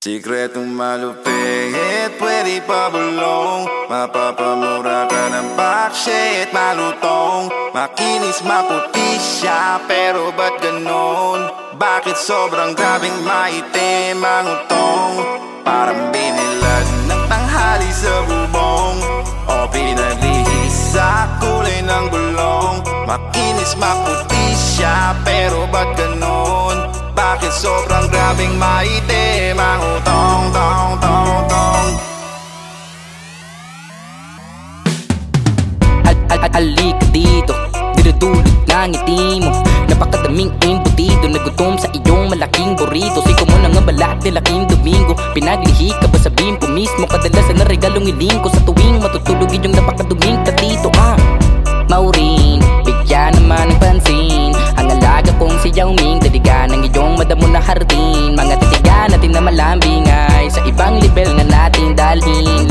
Sikretong malupit, pwede pa bulong Mapapamura ka ng bakshit, malutong Makinis, maputi siya, pero ba't ganon? Bakit sobrang grabing maitim ang utong? Parang binilad ng tanghali sa bubong O pinaglihis sa kulay ng gulong Makinis, maputi siya, pero ba't ganon? Bakit sobrang grabing maitim ang utong, tong, tong, tong. Al al al Halika dito, dinudulot ng ngiti mo. Napakadaming embutido, nagutom sa iyong malaking burrito. Siko mo na nga balat ni laking domingo. Pinaglihi ka ba sa bimpo mismo? Kadalasan na regalong iling ko. Sa tuwing matutulog Iyong napakaduming katito ah. Maurin, bigyan naman ng pansin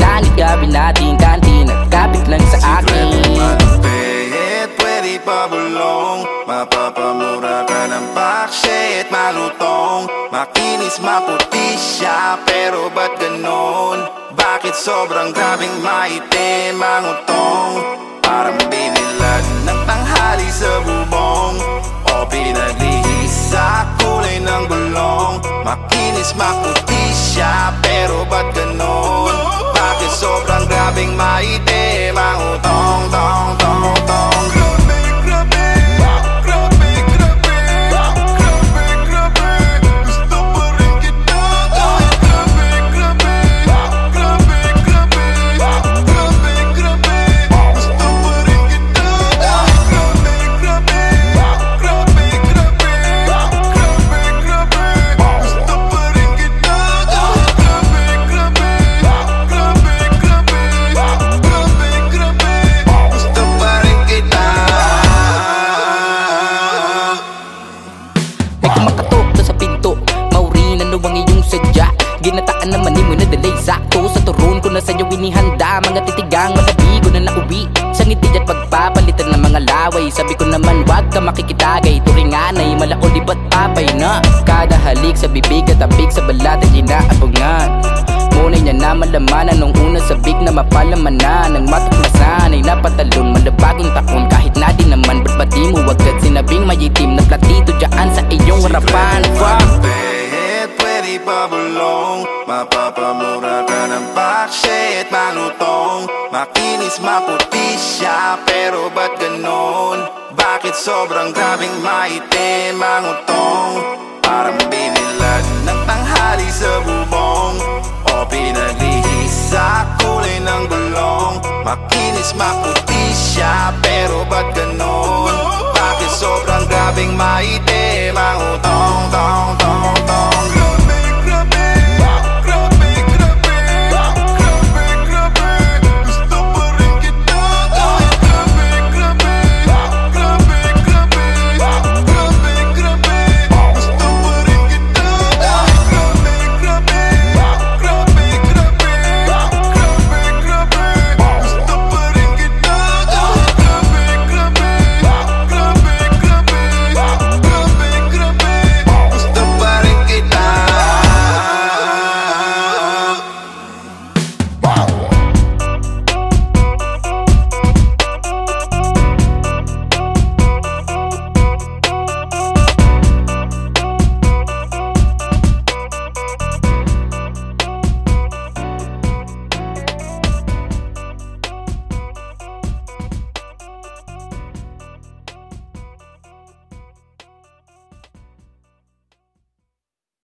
Langit gabi natin kantin At kapit lang sa akin Sikretong malupit, pwede pa bulong Mapapamura ka ng bakshit, malutong Makinis, maputi siya, pero ba't ganon? Bakit sobrang grabing maitim ang utong? Parang binilad ng tanghali sa bubong O pinaglihis sa kulay ng gulong Makinis, maputi siya, pero ba't ganon? Sobrang grabing maitim ang Ginataan naman ni mo na dalay sakto Sa turon ko na sa'yo inihanda. Mga titigang malabigo na nauwi. Sa ngiti at pagpapalitan ng mga laway. Sabi ko naman wag ka makikitagay. Turingan ay malaol di ba't papay na? Kada halik sa bibig at abig sa balat ay inaabangan. Ngunay niya na malamanan Nung una sabik na mapalamanan Nang matuklasan ay napatalon Malabagong taon kahit na di naman Ba't ba di mo agad sinabing may itim na platito Diyan sa iyong harapan di pabulong Mapapamura ka ng bakshit malutong Makinis maputi siya pero ba't ganon? Bakit sobrang grabing maitim ang utong? Parang binilag ng tanghali sa bubong O pinaglihis kulay ng balong Makinis maputi siya pero ba't ganon? Bakit sobrang grabing maitim?